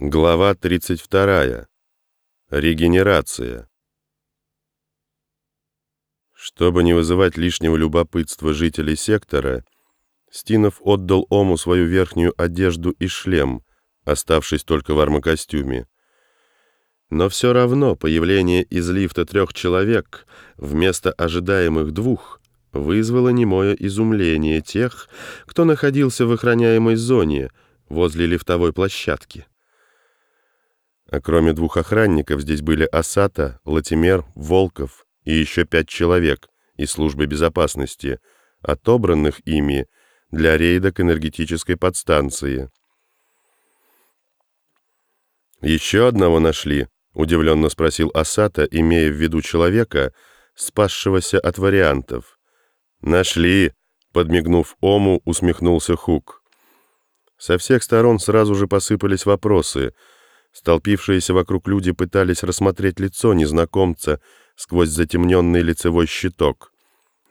Глава 32. Регенерация. Чтобы не вызывать лишнего любопытства жителей сектора, Стинов отдал Ому свою верхнюю одежду и шлем, оставшись только в армокостюме. Но все равно появление из лифта трех человек вместо ожидаемых двух вызвало немое изумление тех, кто находился в охраняемой зоне возле лифтовой площадки. А кроме двух охранников здесь были Асата, Латимер, Волков и еще пять человек из службы безопасности, отобранных ими для рейда к энергетической подстанции. «Еще одного нашли?» — удивленно спросил Асата, имея в виду человека, спасшегося от вариантов. «Нашли!» — подмигнув Ому, усмехнулся Хук. Со всех сторон сразу же посыпались вопросы — Столпившиеся вокруг люди пытались рассмотреть лицо незнакомца сквозь затемненный лицевой щиток.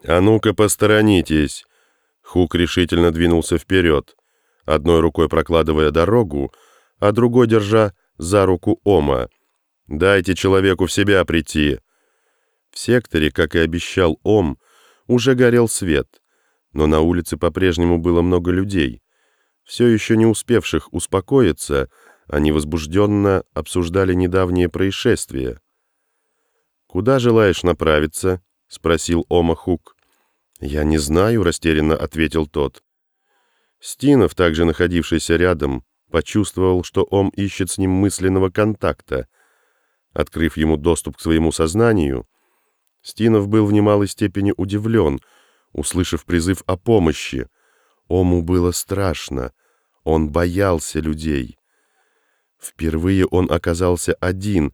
«А ну-ка, посторонитесь!» Хук решительно двинулся вперед, одной рукой прокладывая дорогу, а другой держа за руку Ома. «Дайте человеку в себя прийти!» В секторе, как и обещал Ом, уже горел свет, но на улице по-прежнему было много людей, все еще не успевших успокоиться, они возбужденно обсуждали недавние происшествия. «Куда желаешь направиться?» — спросил Ома Хук. «Я не знаю», — растерянно ответил тот. Стинов, также находившийся рядом, почувствовал, что Ом ищет с ним мысленного контакта. Открыв ему доступ к своему сознанию, Стинов был в немалой степени удивлен, услышав призыв о помощи. Ому было страшно, он боялся людей. Впервые он оказался один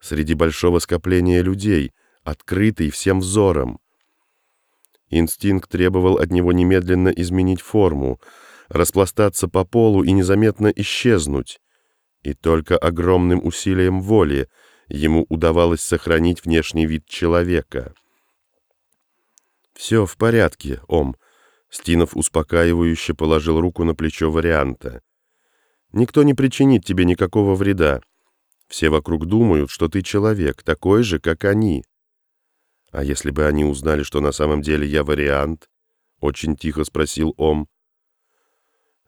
среди большого скопления людей, открытый всем взором. Инстинкт требовал от него немедленно изменить форму, распластаться по полу и незаметно исчезнуть. И только огромным усилием воли ему удавалось сохранить внешний вид человека. «Все в порядке, Ом», — Стинов успокаивающе положил руку на плечо варианта. Никто не причинит тебе никакого вреда. Все вокруг думают, что ты человек, такой же, как они. А если бы они узнали, что на самом деле я вариант? Очень тихо спросил Ом.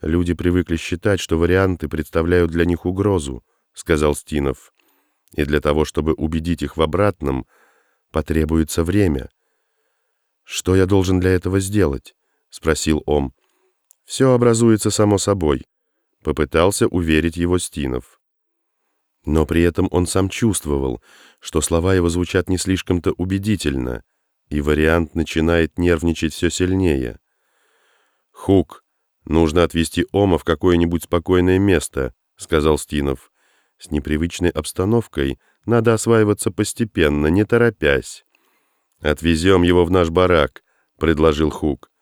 Люди привыкли считать, что варианты представляют для них угрозу, сказал Стинов. И для того, чтобы убедить их в обратном, потребуется время. Что я должен для этого сделать? Спросил Ом. Все образуется само собой. Попытался уверить его Стинов. Но при этом он сам чувствовал, что слова его звучат не слишком-то убедительно, и вариант начинает нервничать все сильнее. «Хук, нужно отвезти Ома в какое-нибудь спокойное место», — сказал Стинов. «С непривычной обстановкой надо осваиваться постепенно, не торопясь». «Отвезем его в наш барак», — предложил Хук.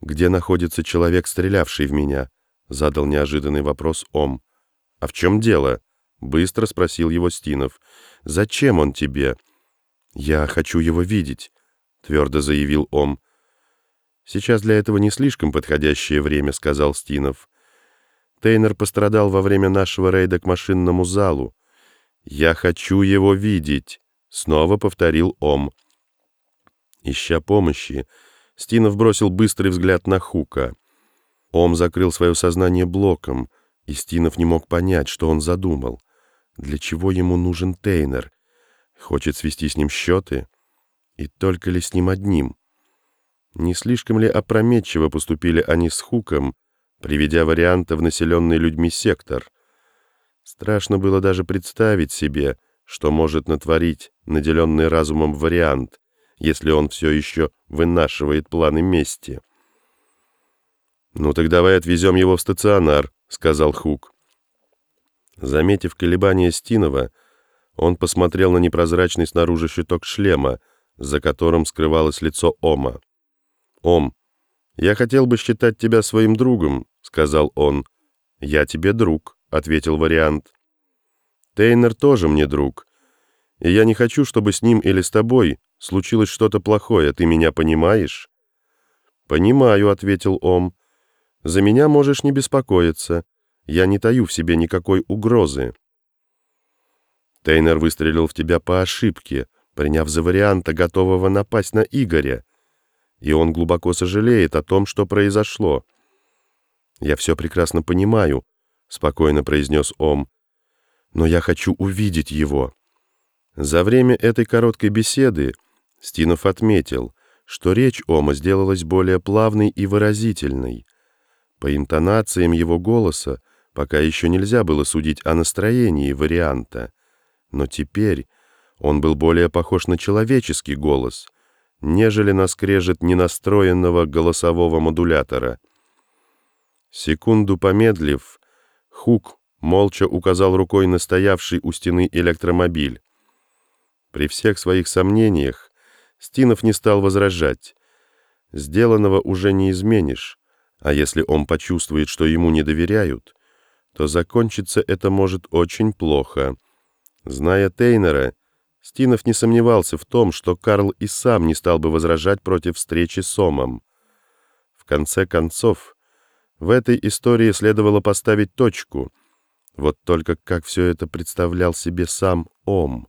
«Где находится человек, стрелявший в меня?» — задал неожиданный вопрос Ом. «А в чем дело?» — быстро спросил его Стинов. «Зачем он тебе?» «Я хочу его видеть», — твердо заявил Ом. «Сейчас для этого не слишком подходящее время», — сказал Стинов. «Тейнер пострадал во время нашего рейда к машинному залу. Я хочу его видеть», — снова повторил Ом. Ища помощи, Стинов бросил быстрый взгляд на Хука — Ом закрыл свое сознание блоком, и Стинов не мог понять, что он задумал. Для чего ему нужен Тейнер? Хочет свести с ним счеты? И только ли с ним одним? Не слишком ли опрометчиво поступили они с Хуком, приведя варианта в населенный людьми сектор? Страшно было даже представить себе, что может натворить наделенный разумом вариант, если он все еще вынашивает планы мести. «Ну так давай отвезем его в стационар», — сказал Хук. Заметив колебания Стинова, он посмотрел на непрозрачный снаружи щиток шлема, за которым скрывалось лицо Ома. «Ом, я хотел бы считать тебя своим другом», — сказал он. «Я тебе друг», — ответил вариант. «Тейнер тоже мне друг, и я не хочу, чтобы с ним или с тобой случилось что-то плохое, ты меня понимаешь?» «Понимаю», — ответил Ом. За меня можешь не беспокоиться. я не таю в себе никакой угрозы. Тейнер выстрелил в тебя по ошибке, приняв за варианта, готового напасть на Игоря, и он глубоко сожалеет о том, что произошло. «Я все прекрасно понимаю», — спокойно произнес Ом, — «но я хочу увидеть его». За время этой короткой беседы Стинов отметил, что речь Ома сделалась более плавной и выразительной. По интонациям его голоса пока еще нельзя было судить о настроении варианта, но теперь он был более похож на человеческий голос, нежели на скрежет ненастроенного голосового модулятора. Секунду помедлив, Хук молча указал рукой на стоявший у стены электромобиль. При всех своих сомнениях Стинов не стал возражать. Сделанного уже не изменишь, а если он почувствует, что ему не доверяют, то закончится это может очень плохо. Зная Тейнера, Стинов не сомневался в том, что Карл и сам не стал бы возражать против встречи с Омом. В конце концов, в этой истории следовало поставить точку. Вот только как все это представлял себе сам Ом.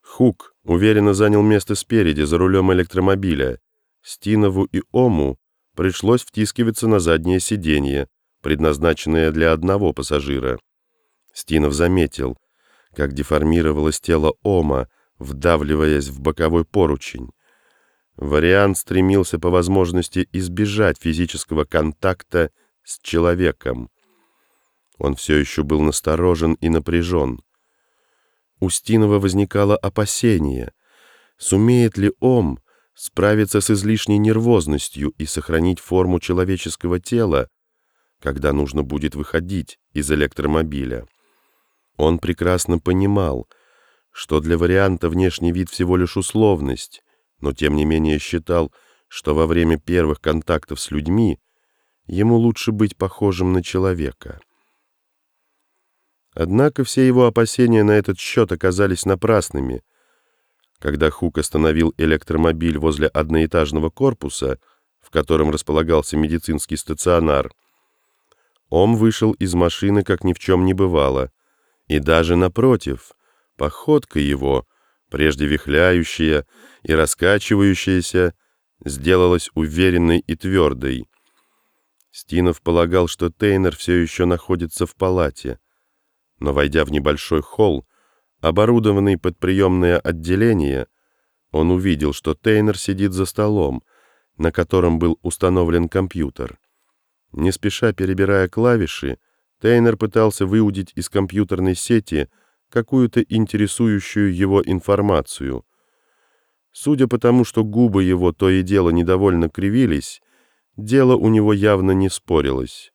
Хук уверенно занял место спереди, за рулем электромобиля. Стинову и Ому пришлось втискиваться на заднее сиденье, предназначенное для одного пассажира. Стинов заметил, как деформировалось тело Ома, вдавливаясь в боковой поручень. Вариант стремился по возможности избежать физического контакта с человеком. Он все еще был насторожен и напряжен. У Стинова возникало опасение, сумеет ли Ом справиться с излишней нервозностью и сохранить форму человеческого тела, когда нужно будет выходить из электромобиля. Он прекрасно понимал, что для варианта внешний вид всего лишь условность, но тем не менее считал, что во время первых контактов с людьми ему лучше быть похожим на человека. Однако все его опасения на этот счет оказались напрасными. Когда Хук остановил электромобиль возле одноэтажного корпуса, в котором располагался медицинский стационар, Ом вышел из машины, как ни в чем не бывало, и даже напротив, походка его, прежде вихляющая и раскачивающаяся, сделалась уверенной и твердой. Стинов полагал, что Тейнер все еще находится в палате — но, войдя в небольшой холл, оборудованный под приемное отделение, он увидел, что Тейнер сидит за столом, на котором был установлен компьютер. Не спеша перебирая клавиши, Тейнер пытался выудить из компьютерной сети какую-то интересующую его информацию. Судя по тому, что губы его то и дело недовольно кривились, дело у него явно не спорилось.